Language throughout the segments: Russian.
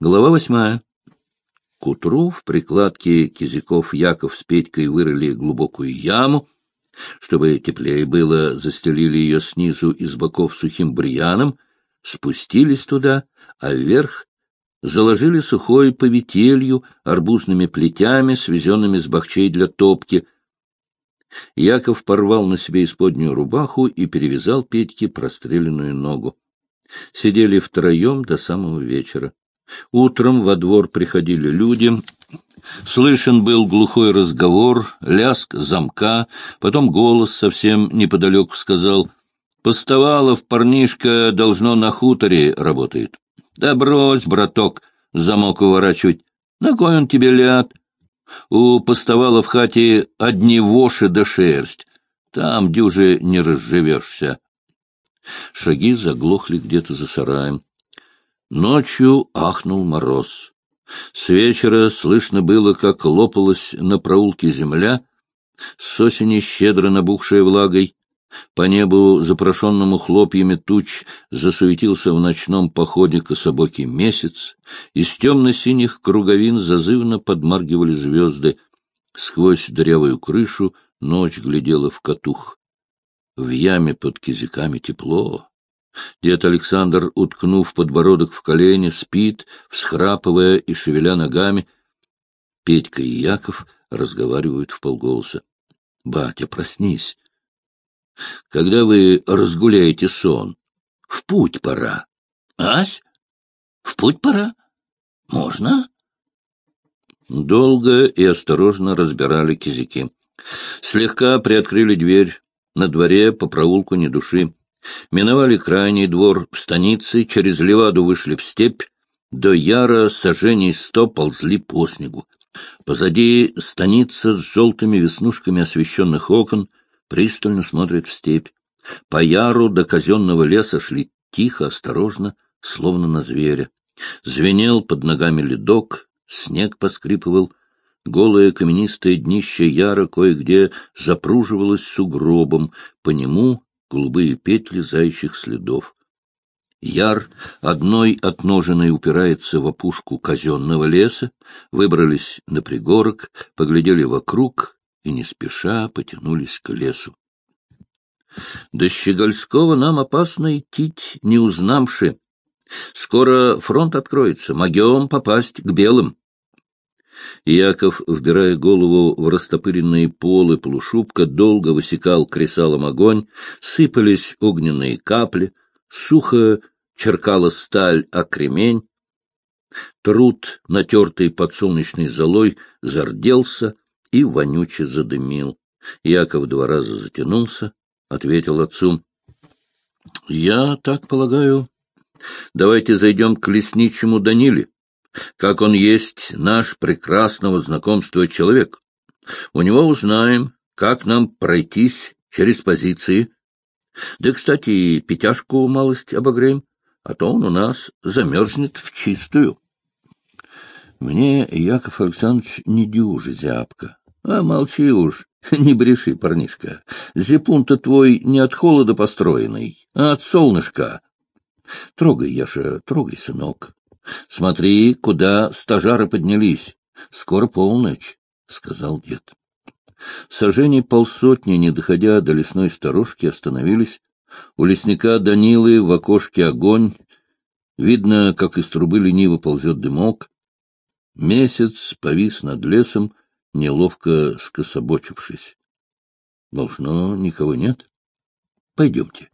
Глава восьмая. К утру в прикладке Кизяков Яков с Петькой вырыли глубокую яму. Чтобы теплее было, застелили ее снизу и с боков сухим бурьяном, спустились туда, а вверх заложили сухой поветелью, арбузными плетями, свезенными с бахчей для топки. Яков порвал на себе исподнюю рубаху и перевязал Петьке простреленную ногу. Сидели втроем до самого вечера. Утром во двор приходили люди. Слышен был глухой разговор, ляск замка, потом голос совсем неподалеку сказал «Постовалов парнишка должно на хуторе работает». «Да брось, браток, замок уворачивать. На кой он тебе ляд? У постовала в хате одни воши да шерсть. Там дюже не разживешься». Шаги заглохли где-то за сараем. Ночью ахнул мороз. С вечера слышно было, как лопалась на проулке земля, с осени щедро набухшая влагой. По небу, запрошенному хлопьями туч, засуетился в ночном походе кособокий месяц. Из темно-синих круговин зазывно подмаргивали звезды. Сквозь дырявую крышу ночь глядела в катух. В яме под кизиками тепло. Дед Александр, уткнув подбородок в колени, спит, всхрапывая и шевеля ногами. Петька и Яков разговаривают в полголоса. — Батя, проснись. Когда вы разгуляете сон? В путь пора. — Ась? В путь пора? Можно? Долго и осторожно разбирали кизики. Слегка приоткрыли дверь. На дворе по проулку ни души. Миновали крайний двор в станице, через Леваду вышли в степь, до Яра сожжений сто ползли по снегу. Позади станица с желтыми веснушками освещенных окон пристально смотрит в степь. По Яру до казенного леса шли тихо, осторожно, словно на зверя. Звенел под ногами ледок, снег поскрипывал, голое каменистое днище Яра кое-где запруживалось сугробом, по нему голубые петли заячьих следов. Яр одной отноженной упирается в опушку казенного леса, выбрались на пригорок, поглядели вокруг и не спеша потянулись к лесу. До Щегольского нам опасно идти, не узнамши. Скоро фронт откроется, могем попасть к белым. Яков, вбирая голову в растопыренные полы полушубка, долго высекал кресалом огонь, сыпались огненные капли, сухо черкала сталь о кремень. Труд, натертый подсолнечной золой, зарделся и вонюче задымил. Яков два раза затянулся, ответил отцу. — Я так полагаю. Давайте зайдем к лесничему Даниле как он есть наш прекрасного знакомства человек. У него узнаем, как нам пройтись через позиции. Да, кстати, Петяшку малость обогреем, а то он у нас замерзнет в чистую. Мне, Яков Александрович, не дюжи зябко. А молчи уж, не бреши, парнишка. Зипун-то твой не от холода построенный, а от солнышка. Трогай, Яша, трогай, сынок. Смотри, куда стажары поднялись. Скоро полночь, — сказал дед. Сожжений полсотни, не доходя до лесной сторожки, остановились. У лесника Данилы в окошке огонь. Видно, как из трубы лениво ползет дымок. Месяц повис над лесом, неловко скособочившись. Должно, никого нет. Пойдемте.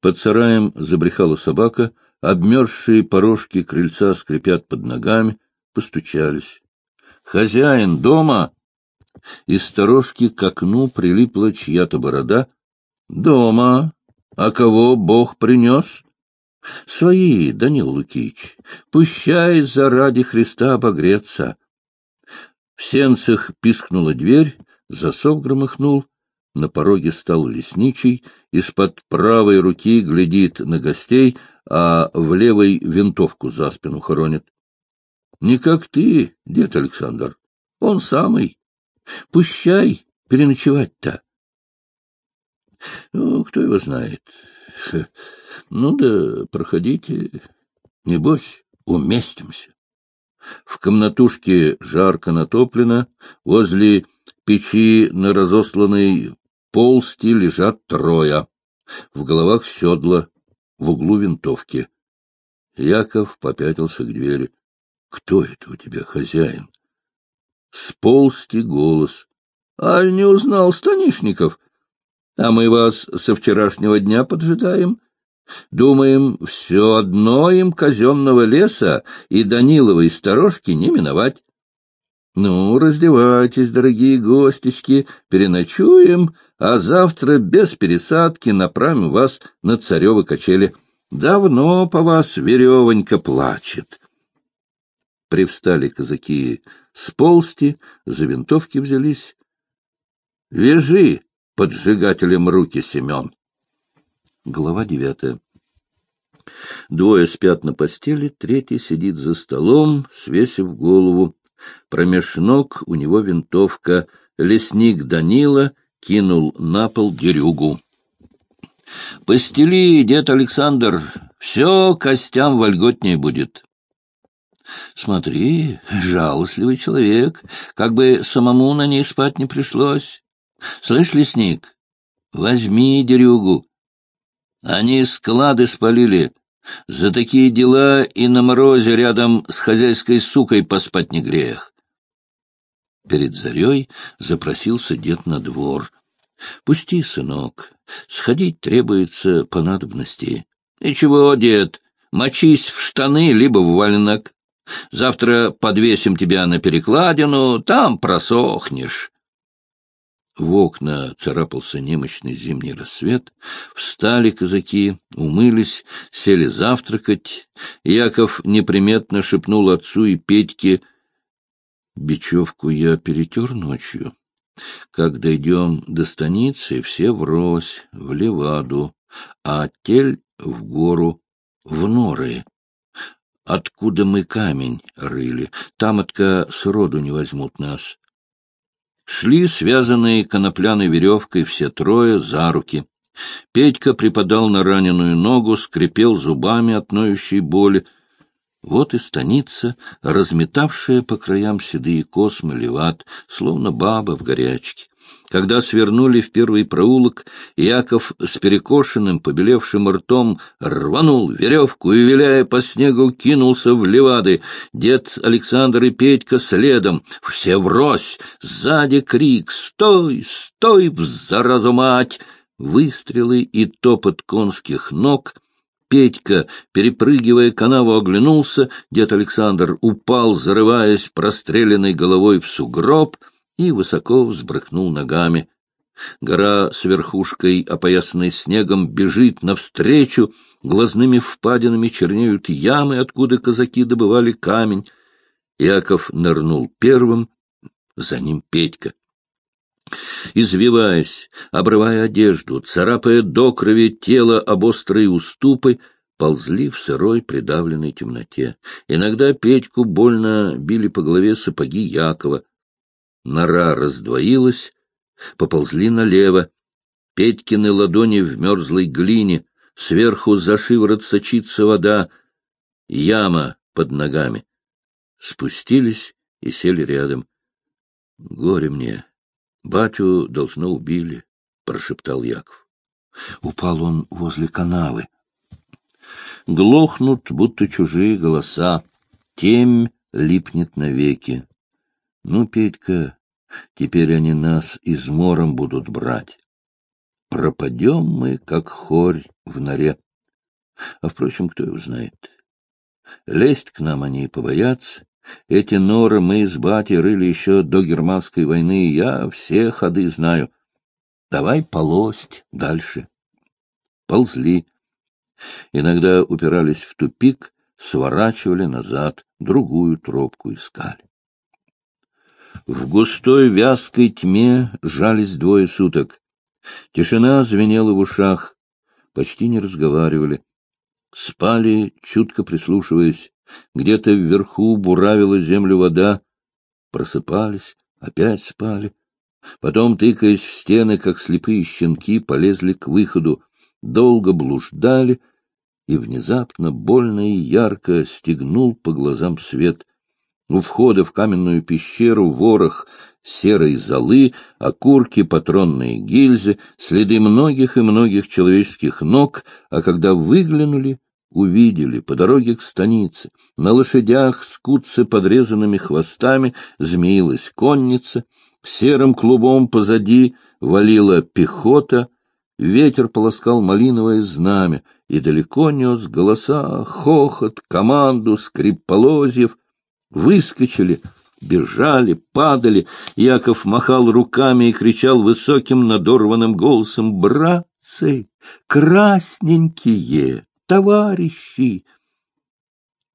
Под сараем забрехала собака, Обмерзшие порожки крыльца скрипят под ногами, постучались. «Хозяин дома!» Из сторожки к окну прилипла чья-то борода. «Дома! А кого Бог принес?» «Свои, Данил Лукич, пущай заради Христа обогреться!» В сенцах пискнула дверь, засов громыхнул, на пороге стал лесничий, из-под правой руки глядит на гостей, а в левой винтовку за спину хоронит. Не как ты, дед Александр, он самый. Пущай переночевать-то. Ну, кто его знает. Ну да проходите, небось, уместимся. В комнатушке жарко натоплено, возле печи на разосланной полсти лежат трое. В головах седла, в углу винтовки. Яков попятился к двери. — Кто это у тебя, хозяин? Сползти голос. — Аль не узнал Станишников? А мы вас со вчерашнего дня поджидаем. Думаем, все одно им казенного леса и Даниловой сторожки не миновать. Ну, раздевайтесь, дорогие гостечки, переночуем, а завтра без пересадки направим вас на царевы качели. Давно по вас веревонька плачет. Привстали казаки с полсти, за винтовки взялись. — Вяжи поджигателем руки, Семен. Глава девятая. Двое спят на постели, третий сидит за столом, свесив голову. Промеж ног у него винтовка. Лесник Данила кинул на пол дерюгу. — Постели, дед Александр, все костям вольготнее будет. — Смотри, жалостливый человек, как бы самому на ней спать не пришлось. Слышь, лесник, возьми дерюгу. Они склады спалили. За такие дела и на морозе рядом с хозяйской сукой поспать не грех. Перед зарей запросился дед на двор. — Пусти, сынок, сходить требуется по надобности. — Ничего, дед, мочись в штаны, либо в валенок. Завтра подвесим тебя на перекладину, там просохнешь. В окна царапался немощный зимний рассвет. Встали казаки, умылись, сели завтракать. Яков неприметно шепнул отцу и Петьке, «Бечевку я перетер ночью. Как дойдем до станицы, все врозь, в Леваду, а тель в гору, в норы. Откуда мы камень рыли, там отка сроду не возьмут нас». Шли связанные конопляной веревкой все трое за руки. Петька припадал на раненую ногу, скрипел зубами от ноющей боли. Вот и станица, разметавшая по краям седые космы леват, словно баба в горячке. Когда свернули в первый проулок, Яков с перекошенным, побелевшим ртом рванул веревку и, виляя по снегу, кинулся в левады. Дед Александр и Петька следом. Все врозь! Сзади крик «Стой! Стой, заразу мать!» Выстрелы и топот конских ног — Петька, перепрыгивая канаву, оглянулся. Дед Александр упал, зарываясь простреленной головой в сугроб — и высоко взбрыкнул ногами. Гора с верхушкой, опоясанной снегом, бежит навстречу, глазными впадинами чернеют ямы, откуда казаки добывали камень. Яков нырнул первым, за ним Петька. Извиваясь, обрывая одежду, царапая до крови тело об острые уступы, ползли в сырой придавленной темноте. Иногда Петьку больно били по голове сапоги Якова. Нора раздвоилась, поползли налево. Петькины ладони в мерзлой глине, сверху за шиворот сочится вода, яма под ногами. Спустились и сели рядом. — Горе мне, батю, должно, убили, — прошептал Яков. Упал он возле канавы. Глохнут, будто чужие голоса. Темь липнет навеки. Ну, Петька, теперь они нас измором будут брать. Пропадем мы, как хорь в норе. А, впрочем, кто его знает. Лезть к нам они побоятся. Эти норы мы с батей рыли еще до германской войны, я все ходы знаю. Давай полость дальше. Ползли. Иногда упирались в тупик, сворачивали назад, другую тропку искали. В густой вязкой тьме жались двое суток. Тишина звенела в ушах, почти не разговаривали. Спали, чутко прислушиваясь. Где-то вверху буравила землю вода. Просыпались, опять спали. Потом, тыкаясь в стены, как слепые щенки, полезли к выходу. Долго блуждали и внезапно, больно и ярко стегнул по глазам свет. У входа в каменную пещеру ворох серой золы, окурки, патронные гильзы, следы многих и многих человеческих ног, а когда выглянули, увидели по дороге к станице. На лошадях с куцы подрезанными хвостами змеилась конница, серым клубом позади валила пехота, ветер полоскал малиновое знамя и далеко нес голоса, хохот, команду, скрип полозьев. Выскочили, бежали, падали. Яков махал руками и кричал высоким надорванным голосом «Братцы! Красненькие!» Товарищи!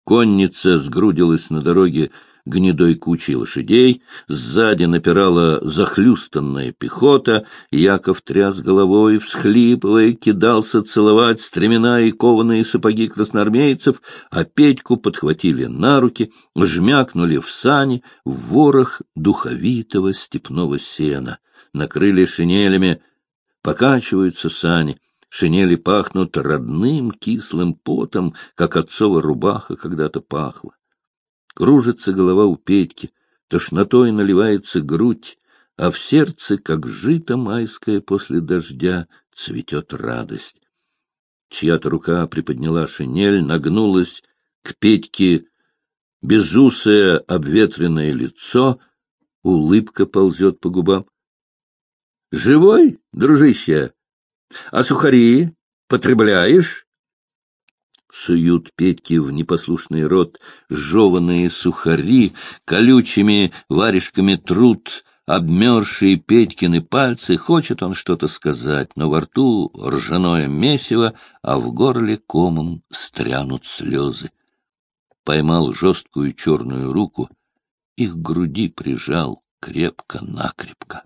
Конница сгрудилась на дороге гнедой кучей лошадей, сзади напирала захлюстанная пехота, Яков тряс головой, всхлипывая, кидался целовать стремена и кованые сапоги красноармейцев, а Петьку подхватили на руки, жмякнули в сани, в ворох духовитого степного сена, накрыли шинелями, покачиваются сани — Шинели пахнут родным кислым потом, как отцова рубаха когда-то пахла. Кружится голова у Петьки, тошнотой наливается грудь, а в сердце, как жито майское после дождя, цветет радость. Чья-то рука приподняла шинель, нагнулась к Петьке безусое обветренное лицо, улыбка ползет по губам. — Живой, дружище? А сухари потребляешь? Суют Петьки в непослушный рот жеванные сухари, колючими варежками труд обмерзшие Петькины пальцы, хочет он что-то сказать, но во рту ржаное месиво, а в горле комом стрянут слезы. Поймал жесткую черную руку, их груди прижал крепко-накрепко.